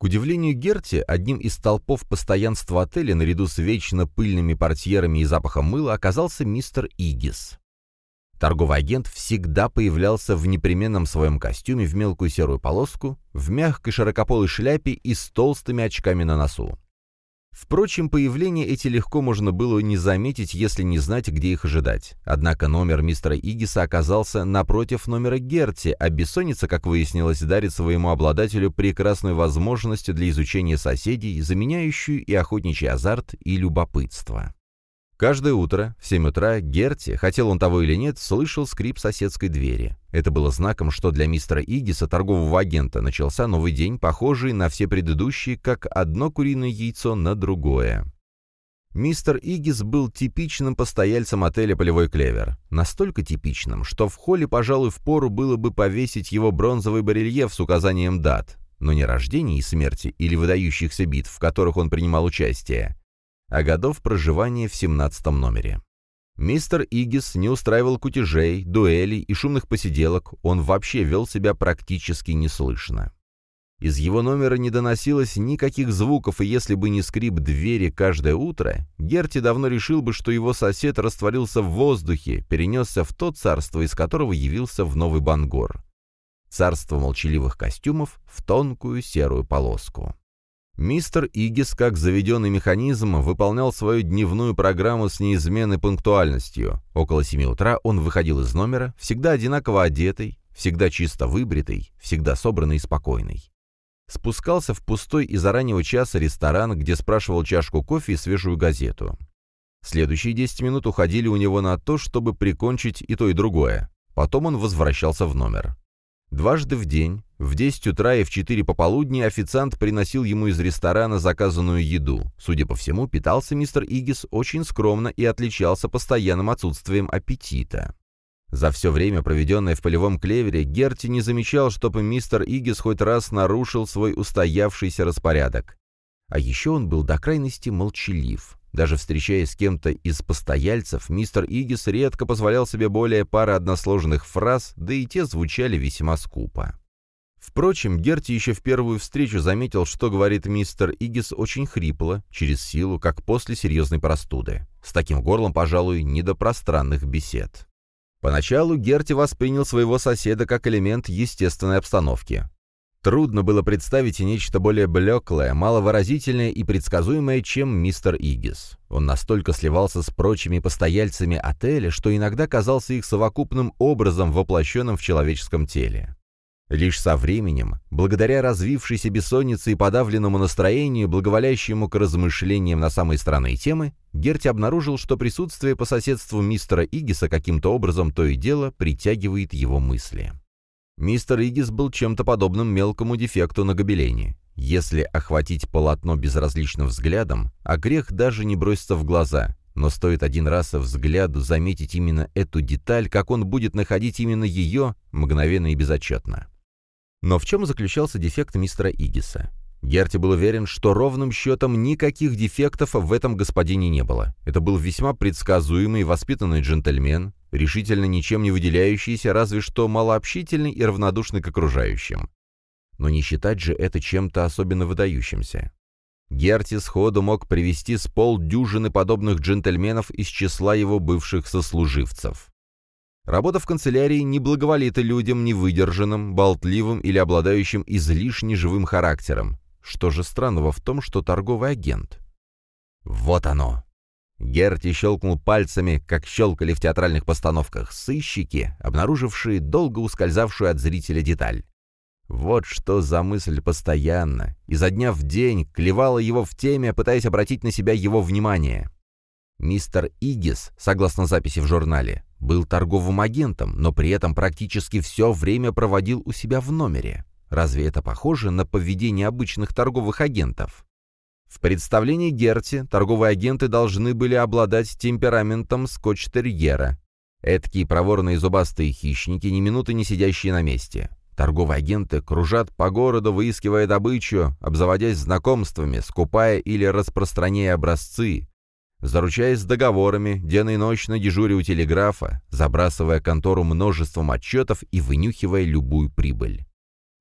К удивлению Герти, одним из толпов постоянства отеля наряду с вечно пыльными портьерами и запахом мыла оказался мистер Игис. Торговый агент всегда появлялся в непременном своем костюме в мелкую серую полоску, в мягкой широкополой шляпе и с толстыми очками на носу. Впрочем, появления эти легко можно было не заметить, если не знать, где их ожидать. Однако номер мистера Игиса оказался напротив номера Герти, а бессонница, как выяснилось, дарит своему обладателю прекрасную возможность для изучения соседей, заменяющую и охотничий азарт, и любопытство. Каждое утро в 7 утра Герти, хотел он того или нет, слышал скрип соседской двери. Это было знаком, что для мистера Игиса, торгового агента, начался новый день, похожий на все предыдущие, как одно куриное яйцо на другое. Мистер Игис был типичным постояльцем отеля «Полевой клевер». Настолько типичным, что в холле, пожалуй, впору было бы повесить его бронзовый барельеф с указанием дат, но не рождения и смерти или выдающихся битв, в которых он принимал участие, а годов проживания в 17 номере. Мистер Игис не устраивал кутежей, дуэлей и шумных посиделок, он вообще вел себя практически неслышно. Из его номера не доносилось никаких звуков, и если бы не скрип двери каждое утро, Герти давно решил бы, что его сосед растворился в воздухе, перенесся в то царство, из которого явился в Новый Бангор. Царство молчаливых костюмов в тонкую серую полоску. Мистер Игис, как заведенный механизм, выполнял свою дневную программу с неизменной пунктуальностью. Около семи утра он выходил из номера, всегда одинаково одетый, всегда чисто выбритый, всегда собранный и спокойный. Спускался в пустой из-за раннего часа ресторан, где спрашивал чашку кофе и свежую газету. Следующие десять минут уходили у него на то, чтобы прикончить и то, и другое. Потом он возвращался в номер. Дважды в день, в 10 утра и в 4 пополудни официант приносил ему из ресторана заказанную еду. Судя по всему, питался мистер Игис очень скромно и отличался постоянным отсутствием аппетита. За все время, проведенное в полевом клевере, Герти не замечал, чтобы мистер Игис хоть раз нарушил свой устоявшийся распорядок. А еще он был до крайности молчалив. Даже встречаясь с кем-то из постояльцев, мистер Игис редко позволял себе более пары односложных фраз, да и те звучали весьма скупо. Впрочем, Герти еще в первую встречу заметил, что говорит мистер Игис очень хрипло, через силу, как после серьезной простуды. С таким горлом, пожалуй, не до пространных бесед. Поначалу Герти воспринял своего соседа как элемент естественной обстановки. Трудно было представить нечто более блеклое, маловыразительное и предсказуемое, чем мистер Игис. Он настолько сливался с прочими постояльцами отеля, что иногда казался их совокупным образом, воплощенным в человеческом теле. Лишь со временем, благодаря развившейся бессоннице и подавленному настроению, благоволящему к размышлениям на самые странные темы, Герти обнаружил, что присутствие по соседству мистера Игиса каким-то образом то и дело притягивает его мысли. Мистер Игис был чем-то подобным мелкому дефекту на гобелене. Если охватить полотно безразличным взглядом, а грех даже не бросится в глаза, но стоит один раз взгляду заметить именно эту деталь, как он будет находить именно ее мгновенно и безотчетно. Но в чем заключался дефект мистера Игиса? Герти был уверен, что ровным счетом никаких дефектов в этом господине не было. Это был весьма предсказуемый и воспитанный джентльмен, решительно ничем не выделяющийся, разве что малообщительный и равнодушный к окружающим. Но не считать же это чем-то особенно выдающимся. Герти сходу мог привести с полдюжины подобных джентльменов из числа его бывших сослуживцев. Работа в канцелярии не благоволит людям невыдержанным, болтливым или обладающим излишне живым характером, что же странного в том, что торговый агент? Вот оно. Герти щелкнул пальцами, как щелкали в театральных постановках сыщики, обнаружившие долго ускользавшую от зрителя деталь. Вот что за мысль постоянно, изо дня в день, клевала его в теме, пытаясь обратить на себя его внимание. Мистер Игис, согласно записи в журнале, был торговым агентом, но при этом практически все время проводил у себя в номере. Разве это похоже на поведение обычных торговых агентов? В представлении Герти торговые агенты должны были обладать темпераментом скотч-терьера. Эдакие проворные зубастые хищники, ни минуты не сидящие на месте. Торговые агенты кружат по городу, выискивая добычу, обзаводясь знакомствами, скупая или распространяя образцы, заручаясь договорами, денно и ночь на дежуре у телеграфа, забрасывая контору множеством отчетов и вынюхивая любую прибыль.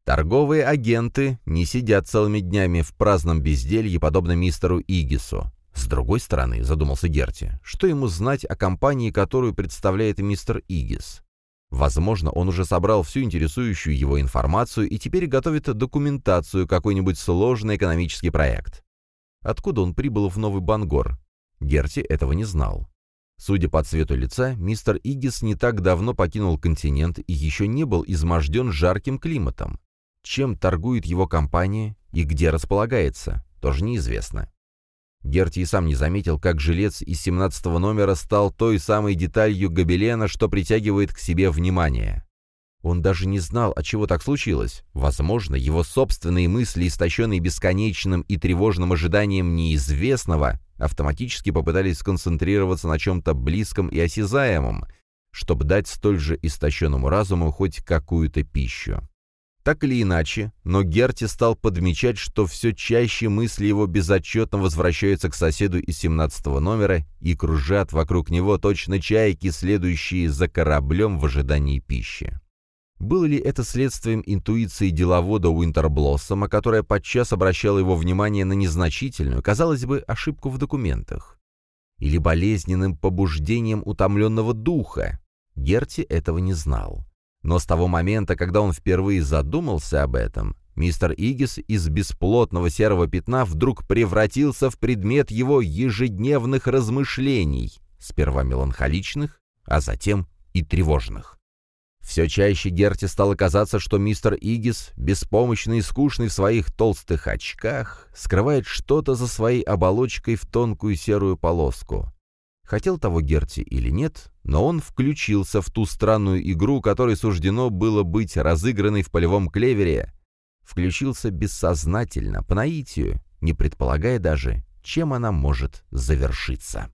Торговые агенты не сидят целыми днями в праздном безделье, подобно мистеру Игису. С другой стороны, задумался Герти, что ему знать о компании, которую представляет мистер Игис? Возможно, он уже собрал всю интересующую его информацию и теперь готовит документацию, какой-нибудь сложный экономический проект. Откуда он прибыл в Новый Бангор? Герти этого не знал. Судя по цвету лица, мистер Игис не так давно покинул континент и еще не был изможден жарким климатом. Чем торгует его компания и где располагается, тоже неизвестно. Герти и сам не заметил, как жилец из 17 номера стал той самой деталью гобелена, что притягивает к себе внимание. Он даже не знал, от чего так случилось. Возможно, его собственные мысли, истощенные бесконечным и тревожным ожиданием неизвестного, автоматически попытались сконцентрироваться на чем-то близком и осязаемом, чтобы дать столь же истощенному разуму хоть какую-то пищу. Так или иначе, но Герти стал подмечать, что все чаще мысли его безотчетно возвращаются к соседу из 17 номера и кружат вокруг него точно чайки, следующие за кораблем в ожидании пищи. Было ли это следствием интуиции деловода Уинтерблоссома, которая подчас обращала его внимание на незначительную, казалось бы, ошибку в документах? Или болезненным побуждением утомленного духа? Герти этого не знал. Но с того момента, когда он впервые задумался об этом, мистер Игис из бесплотного серого пятна вдруг превратился в предмет его ежедневных размышлений, сперва меланхоличных, а затем и тревожных. Все чаще Герти стало казаться, что мистер Игис, беспомощный и скучный в своих толстых очках, скрывает что-то за своей оболочкой в тонкую серую полоску. Хотел того Герти или нет, но он включился в ту странную игру, которой суждено было быть разыгранной в полевом клевере. Включился бессознательно, по наитию, не предполагая даже, чем она может завершиться.